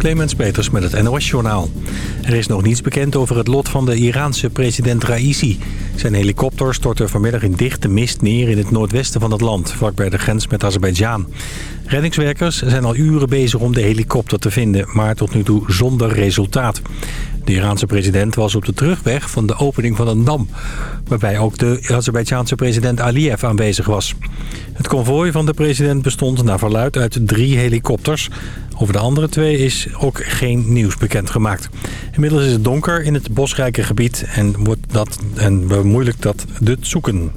Clemens Peters met het NOS-journaal. Er is nog niets bekend over het lot van de Iraanse president Raisi. Zijn helikopter stortte vanmiddag in dichte mist neer in het noordwesten van het land... vlakbij de grens met Azerbeidzjan. Reddingswerkers zijn al uren bezig om de helikopter te vinden... maar tot nu toe zonder resultaat. De Iraanse president was op de terugweg van de opening van een dam... waarbij ook de Azerbeidzjaanse president Aliyev aanwezig was. Het konvooi van de president bestond naar verluid uit drie helikopters. Over de andere twee is ook geen nieuws bekendgemaakt. Inmiddels is het donker in het bosrijke gebied en, wordt dat, en bemoeilijkt dat het zoeken.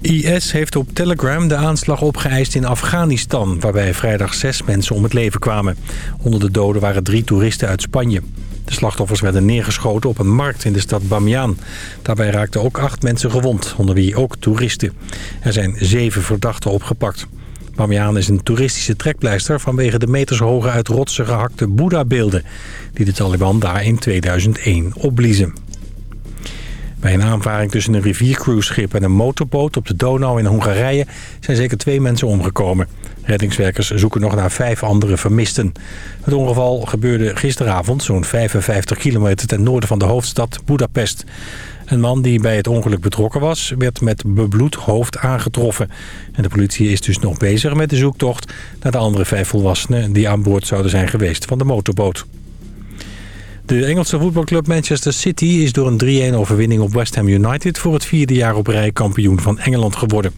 IS heeft op Telegram de aanslag opgeëist in Afghanistan... waarbij vrijdag zes mensen om het leven kwamen. Onder de doden waren drie toeristen uit Spanje. De slachtoffers werden neergeschoten op een markt in de stad Bamiyan. Daarbij raakten ook acht mensen gewond, onder wie ook toeristen. Er zijn zeven verdachten opgepakt. Bamiyan is een toeristische trekpleister vanwege de metershoge uit rotsen gehakte Boeddha-beelden... die de Taliban daar in 2001 opbliezen. Bij een aanvaring tussen een riviercruiseschip en een motorboot op de Donau in Hongarije zijn zeker twee mensen omgekomen. Reddingswerkers zoeken nog naar vijf andere vermisten. Het ongeval gebeurde gisteravond zo'n 55 kilometer ten noorden van de hoofdstad Budapest. Een man die bij het ongeluk betrokken was, werd met bebloed hoofd aangetroffen. En de politie is dus nog bezig met de zoektocht naar de andere vijf volwassenen die aan boord zouden zijn geweest van de motorboot. De Engelse voetbalclub Manchester City is door een 3-1 overwinning op West Ham United... voor het vierde jaar op rij kampioen van Engeland geworden.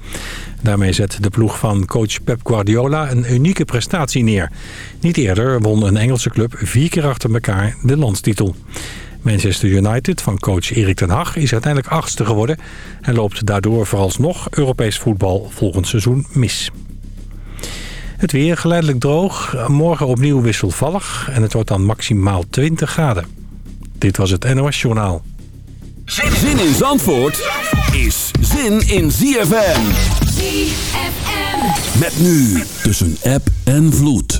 Daarmee zet de ploeg van coach Pep Guardiola een unieke prestatie neer. Niet eerder won een Engelse club vier keer achter elkaar de landstitel. Manchester United van coach Erik ten Hag is uiteindelijk achtste geworden... en loopt daardoor vooralsnog Europees voetbal volgend seizoen mis. Het weer geleidelijk droog, morgen opnieuw wisselvallig en het wordt dan maximaal 20 graden. Dit was het NOS Journaal. Zin in Zandvoort is zin in ZFM. ZFM. Met nu tussen app en vloed.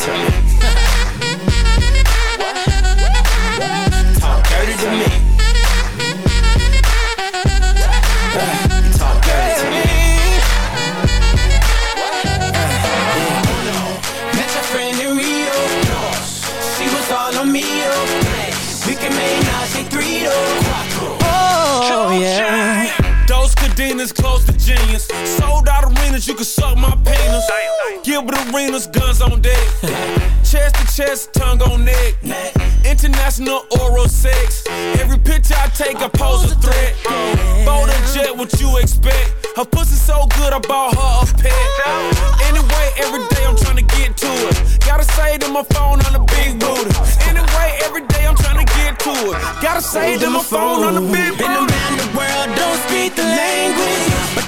To me. talk dirty to me. talk dirty to me. Met your friend in Rio. She was all on me. We can make three Oh, yeah. Those cadenas close to genius. Sold out arenas, you can suck my penis. Gilbert Arenas, guns on deck. chest to chest, tongue on neck. International oral sex. Every picture I take, I pose a threat. Bold and jet, what you expect? Her pussy so good, I bought her a pet. Anyway, every day I'm trying to get to it. Gotta say to my phone on the big booty. Anyway, every day I'm trying to get to it. Gotta say to my phone on the big booty.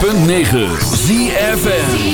106.9 ZFN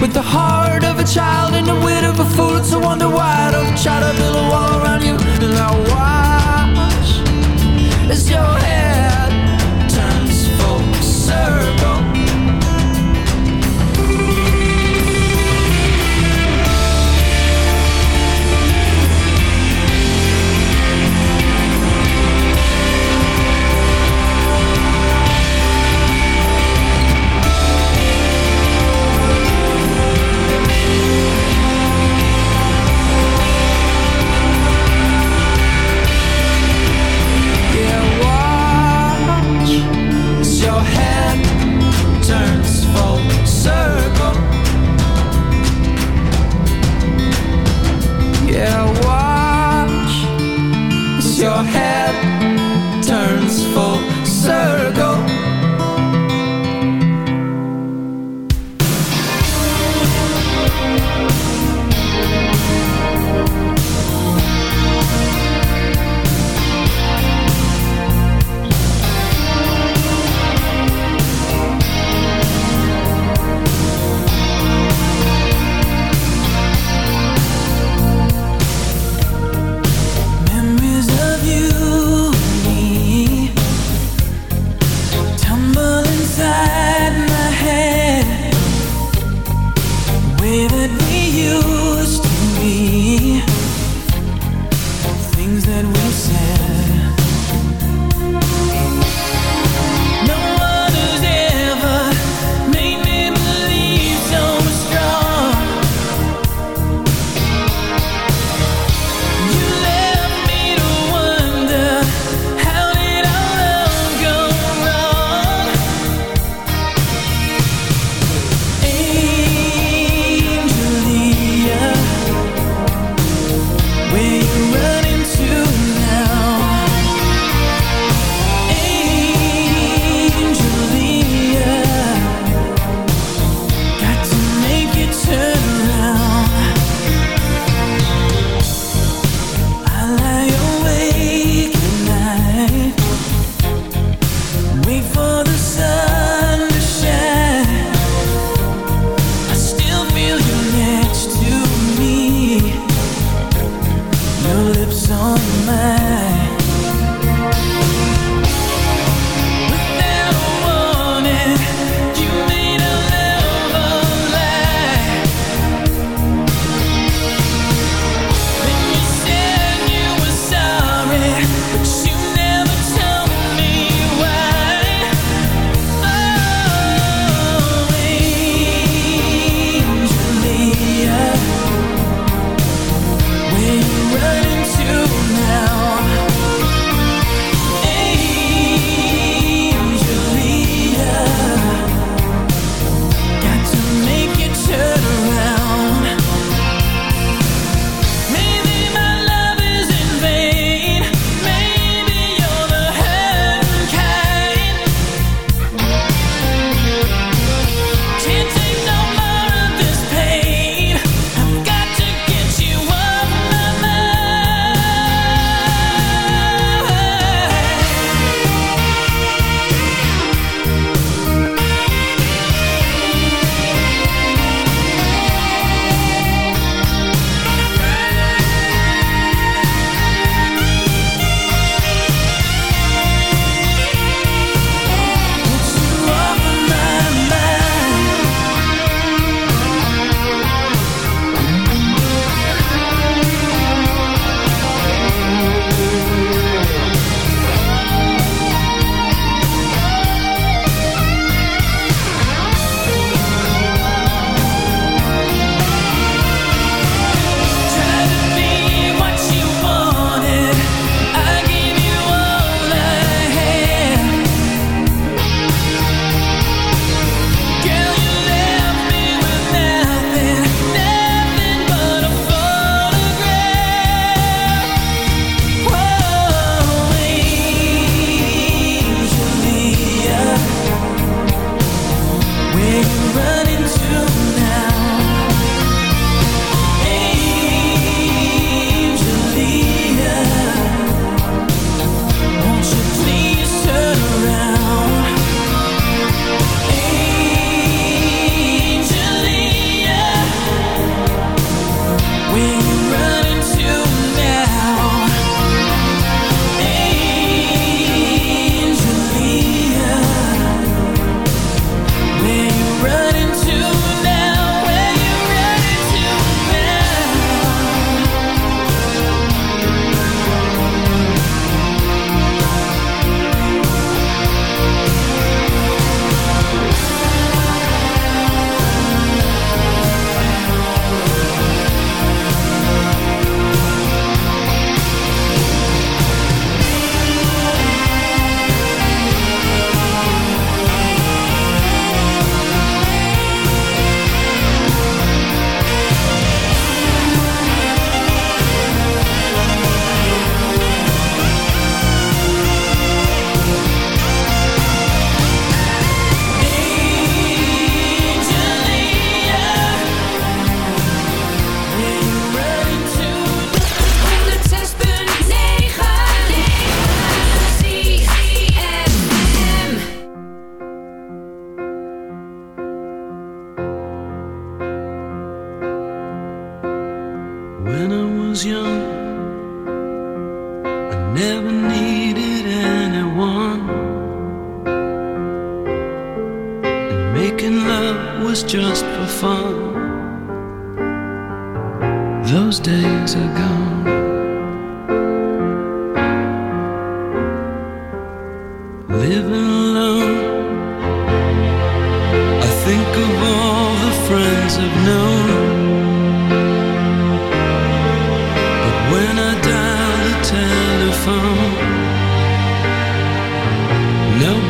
With the heart of a child and the wit of a fool. It's a wonder why I don't try to build a wall around you. And I watch as your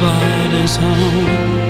nobody's home.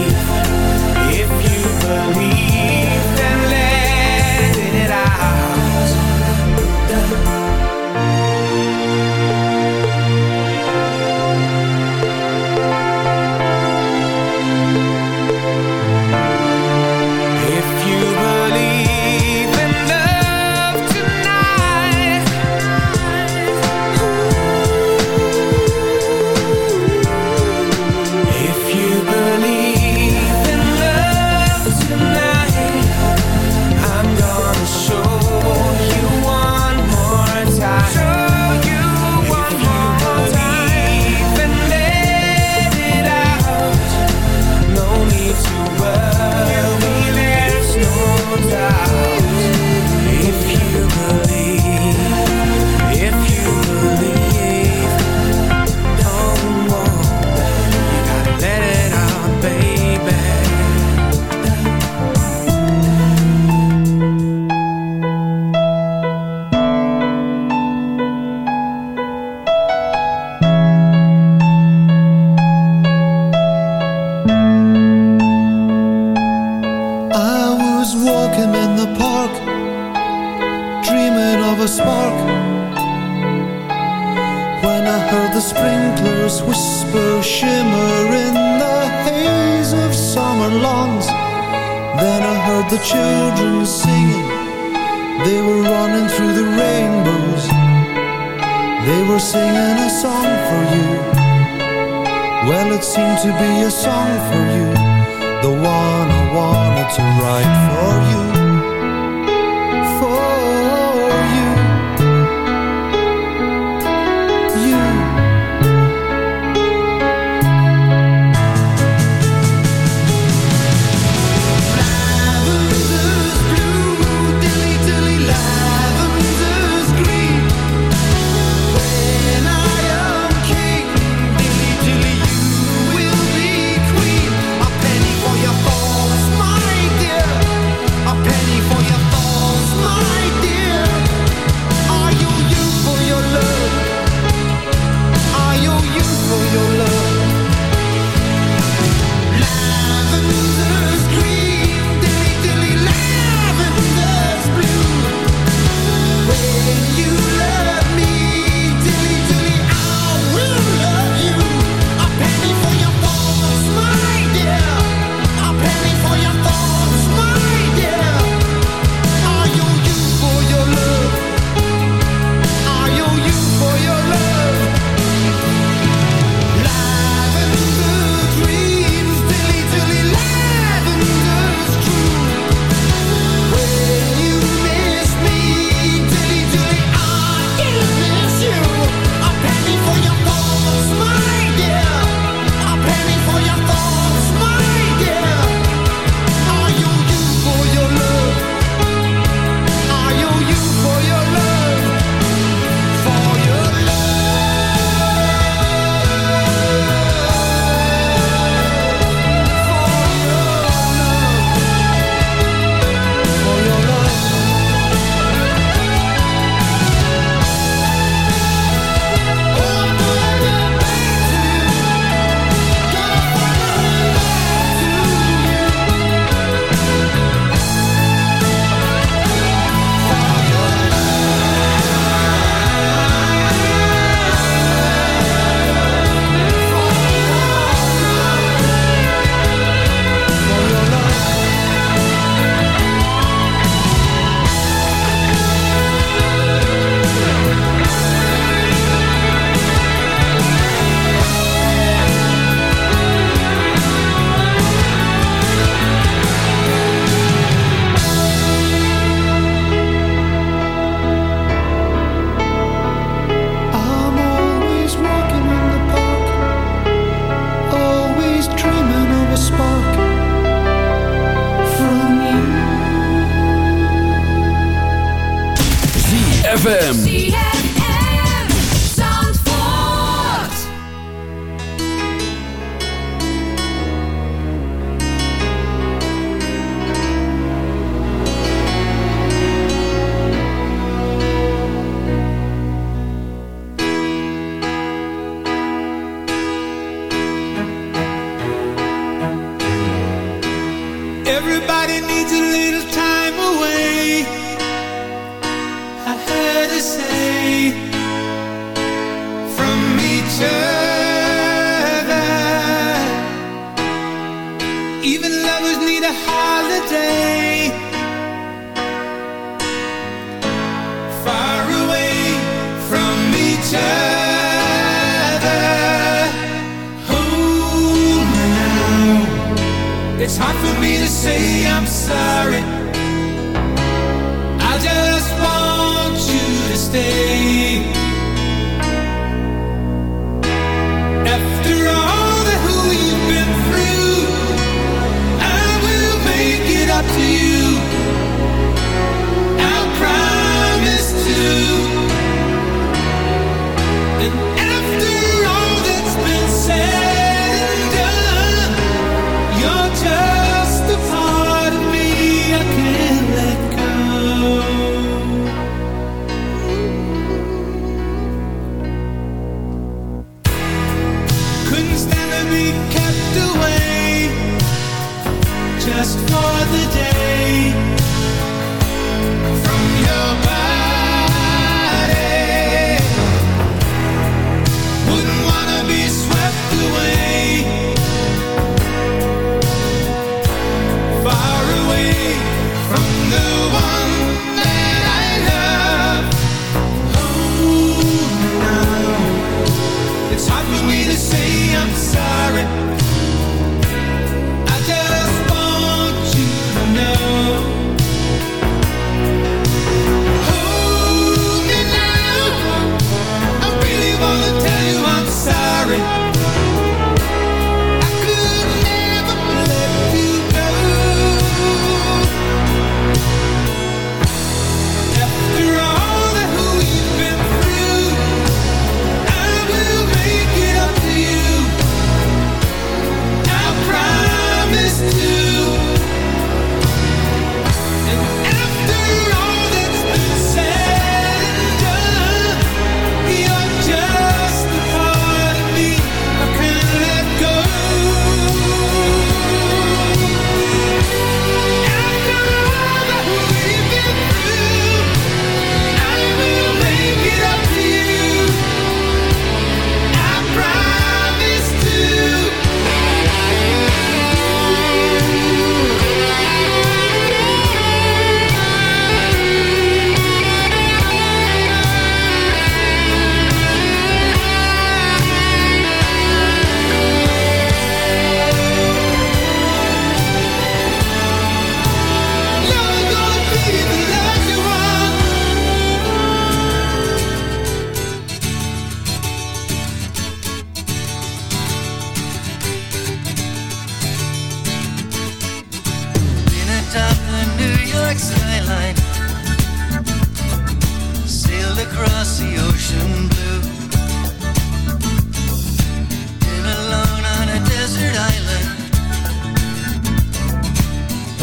ZFM. black skyline sailed across the ocean blue. Living alone on a desert island,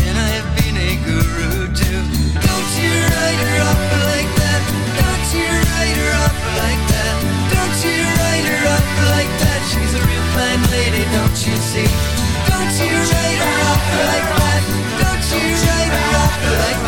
and I've been a guru too. Don't you write her off like that? Don't you write her off like that? Don't you write her off like that? She's a real fine lady, don't you see? Don't you write her off like that? like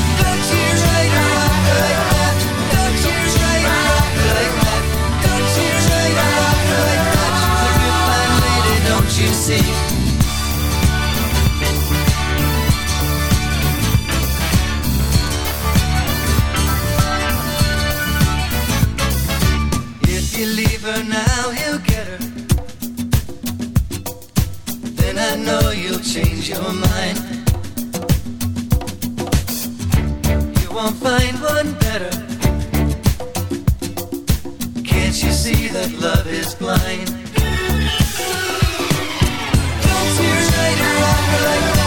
see that love is blind? Don't write her off like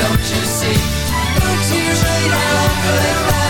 don't you see? Don't you write her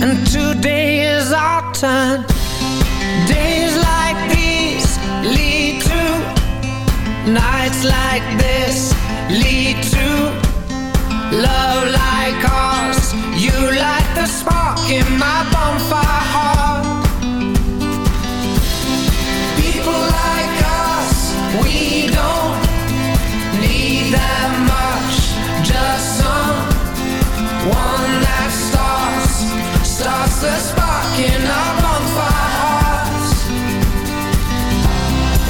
And today is our turn. Days like these lead to nights like this lead to love like ours. You light the spark in my bonfire heart. People like us, we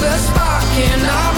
the spark in our